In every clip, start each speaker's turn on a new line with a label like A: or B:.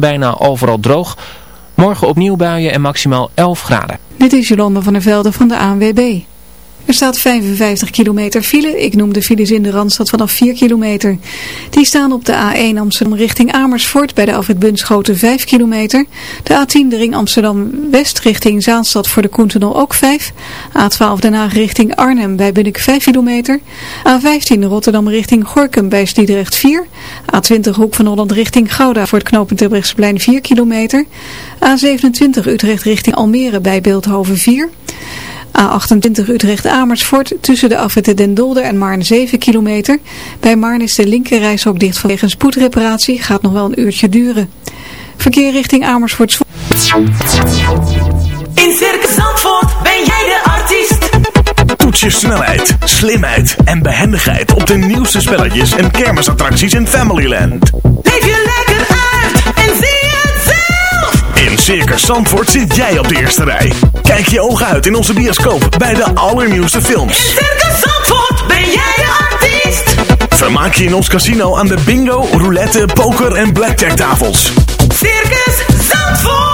A: bijna overal droog. Morgen opnieuw buien en maximaal 11 graden.
B: Dit is Jolande van der Velde van de ANWB. Er staat 55 kilometer file. Ik noem de files in de Randstad vanaf 4 kilometer. Die staan op de A1 Amsterdam richting Amersfoort bij de Alfred Bunschoten 5 kilometer. De A10 de ring Amsterdam West richting Zaanstad voor de Koentunnel ook 5. A12 Den Haag richting Arnhem bij Bunnik 5 kilometer. A15 Rotterdam richting Gorkum bij Sliedrecht 4. A20 Hoek van Holland richting Gouda voor het knooppunt Terbrechtseplein 4 kilometer. A27 Utrecht richting Almere bij Beeldhoven 4. A28 Utrecht-Amersfoort tussen de afwitten Den Dolder en Maarn 7 kilometer. Bij Maarn is de linkerreis ook dicht vanwege een spoedreparatie. Gaat nog wel een uurtje duren. Verkeer richting Amersfoort.
C: In Circus Zandvoort ben jij de artiest.
D: Toets je snelheid, slimheid en behendigheid op de nieuwste spelletjes en kermisattracties in Familyland.
C: Leef je lekker uit
D: Circus Zandvoort zit jij op de eerste rij. Kijk je ogen uit in onze bioscoop bij de allernieuwste films.
C: In Circus Zandvoort ben jij de artiest.
D: Vermaak je in ons casino aan de bingo, roulette, poker en blackjack tafels.
C: Circus Zandvoort.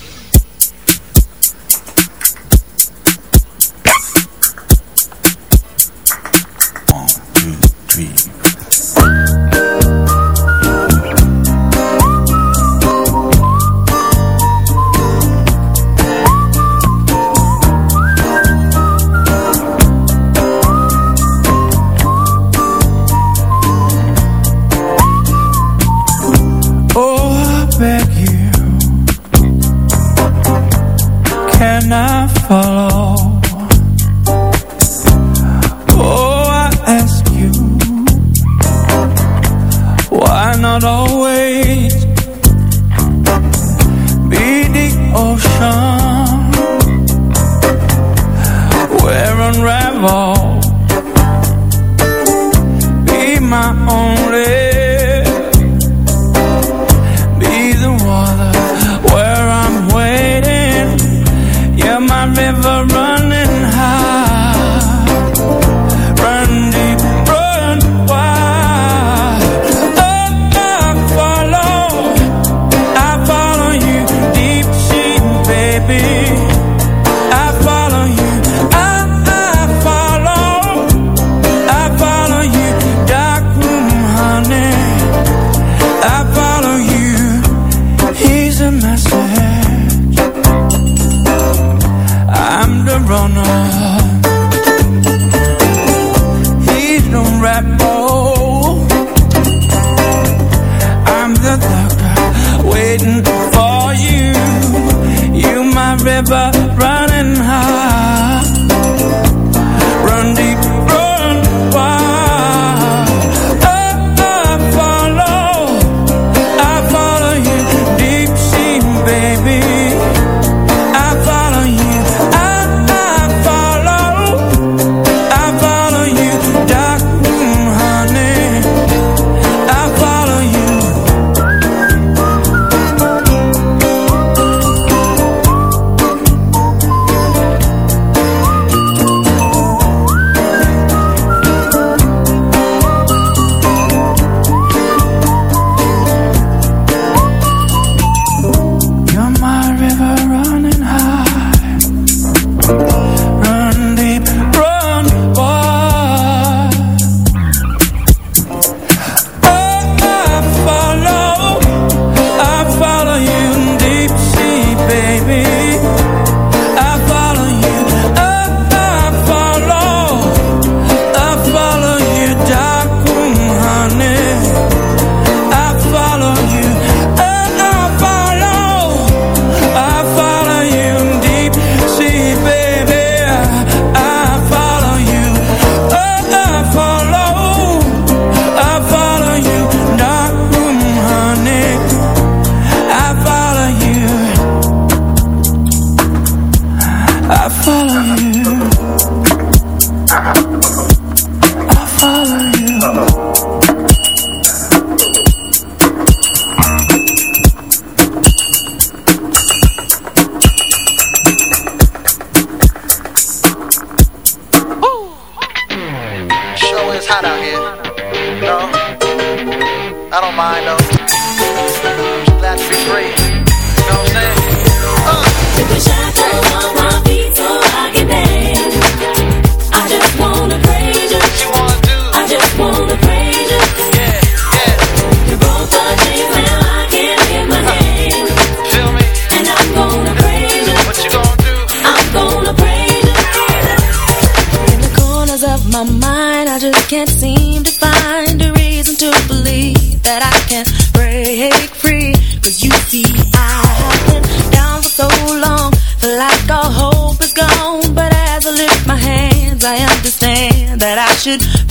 E: to myself Uh-huh. should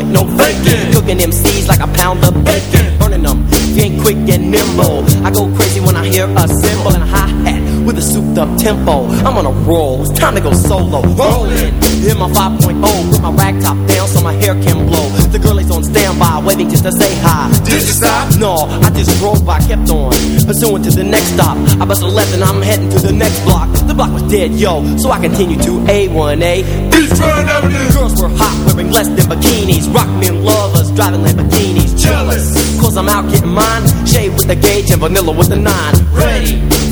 F: Point, no faking, cooking MCs like a pound of bacon, burning them. Ain't quick and nimble, I go crazy when I hear a cymbal and a hi hat with a souped up tempo. I'm on a roll, it's time to go solo. Rolling, hit my 5.0, put my rag top down so my hair can blow. Just to say hi. Did you stop? No, I just drove by, kept on, pursuing to the next stop. I bust a left and I'm heading to the next block. The block was dead, yo, so I continue to A1A. Beachfront Avenue. Girls were hot, wearing less than bikinis. Rock men lovers, driving Lamborghinis. Jealous, cause I'm out getting mine. Shade with the gauge and vanilla with the nine. Ready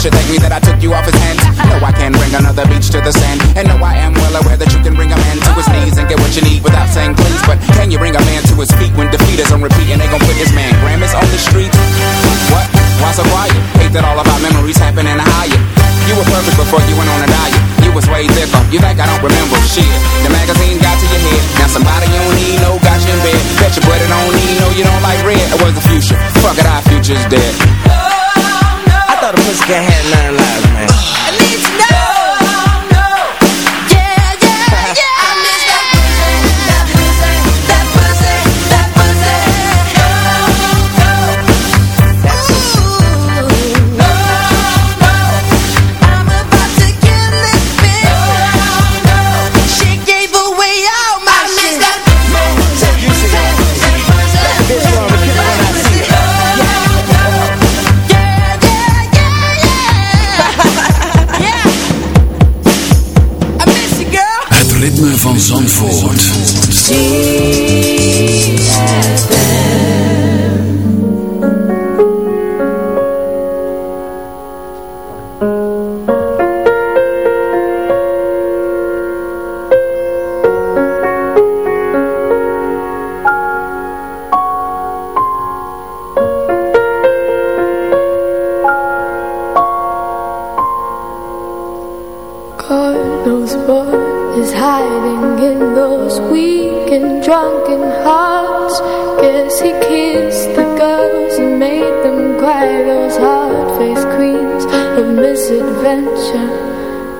G: should thank me that I took you off his hands. No, I can't bring another beach to the sand. And no,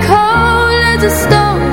H: cold as a stone.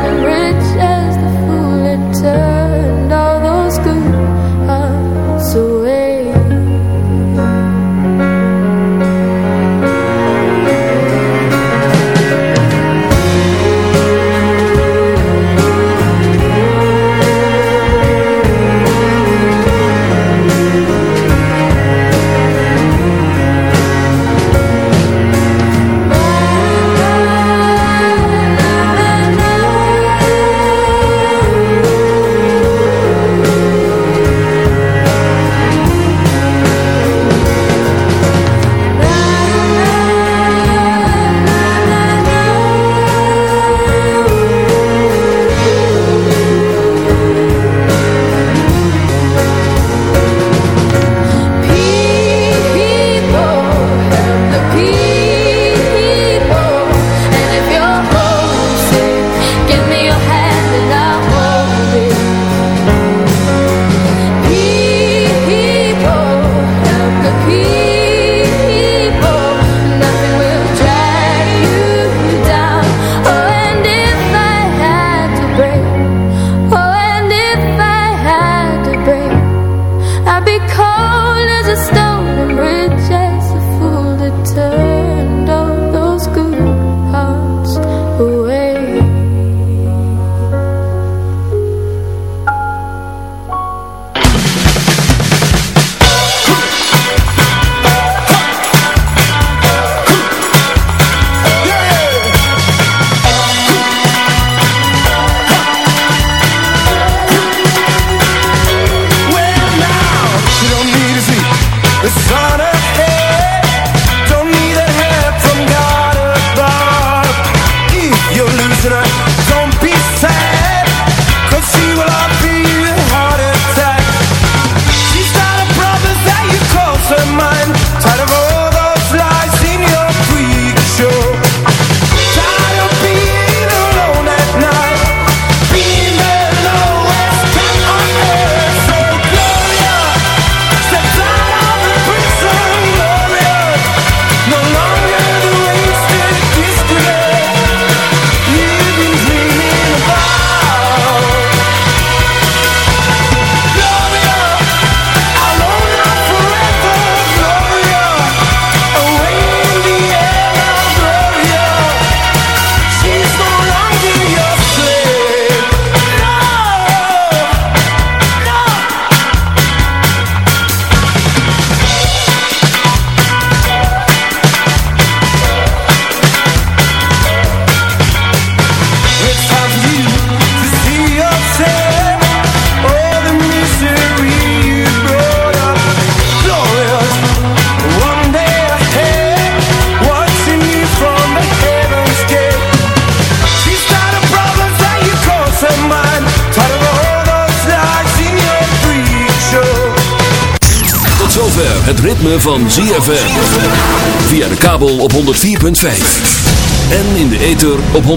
I: En in de ether op 106.9.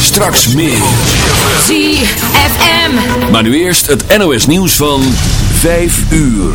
I: Straks meer.
J: ZFM.
I: Maar nu eerst het NOS nieuws van 5 uur.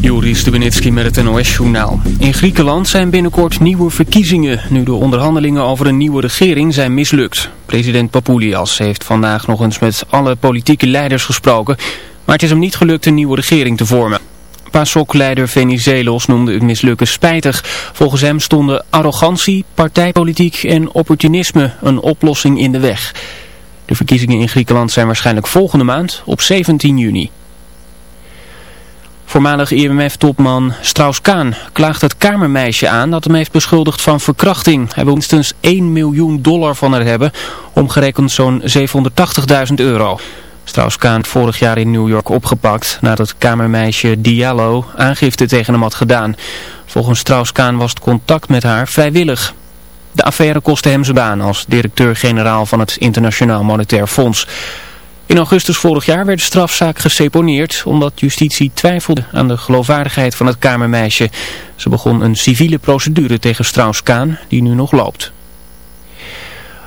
A: Juri Stubenitski met het NOS-journaal. In Griekenland zijn binnenkort nieuwe verkiezingen... nu de onderhandelingen over een nieuwe regering zijn mislukt. President Papoulias heeft vandaag nog eens met alle politieke leiders gesproken... maar het is hem niet gelukt een nieuwe regering te vormen. PASOK-leider Venizelos noemde het mislukken spijtig. Volgens hem stonden arrogantie, partijpolitiek en opportunisme een oplossing in de weg. De verkiezingen in Griekenland zijn waarschijnlijk volgende maand op 17 juni. Voormalig IMF-topman Strauss-Kaan klaagt het kamermeisje aan dat hem heeft beschuldigd van verkrachting. Hij wil minstens 1 miljoen dollar van haar hebben, omgerekend zo'n 780.000 euro. Strauss-Kaan vorig jaar in New York opgepakt nadat kamermeisje Diallo aangifte tegen hem had gedaan. Volgens Strauss-Kaan was het contact met haar vrijwillig. De affaire kostte hem zijn baan als directeur-generaal van het Internationaal Monetair Fonds. In augustus vorig jaar werd de strafzaak geseponeerd omdat justitie twijfelde aan de geloofwaardigheid van het kamermeisje. Ze begon een civiele procedure tegen Strauss-Kaan die nu nog loopt.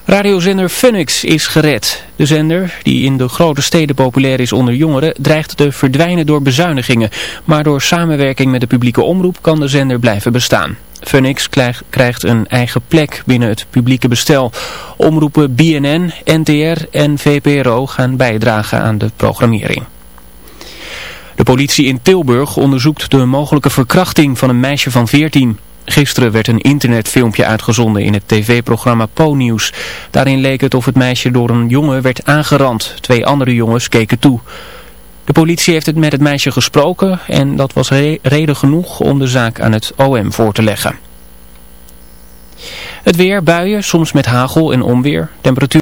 A: Radiozender Phoenix is gered. De zender, die in de grote steden populair is onder jongeren, dreigt te verdwijnen door bezuinigingen. Maar door samenwerking met de publieke omroep kan de zender blijven bestaan. Phoenix krijgt een eigen plek binnen het publieke bestel. Omroepen BNN, NTR en VPRO gaan bijdragen aan de programmering. De politie in Tilburg onderzoekt de mogelijke verkrachting van een meisje van 14. Gisteren werd een internetfilmpje uitgezonden in het tv-programma Po-nieuws. Daarin leek het of het meisje door een jongen werd aangerand. Twee andere jongens keken toe. De politie heeft het met het meisje gesproken en dat was reden genoeg om de zaak aan het OM voor te leggen. Het weer, buien, soms met hagel en onweer. Temperatuur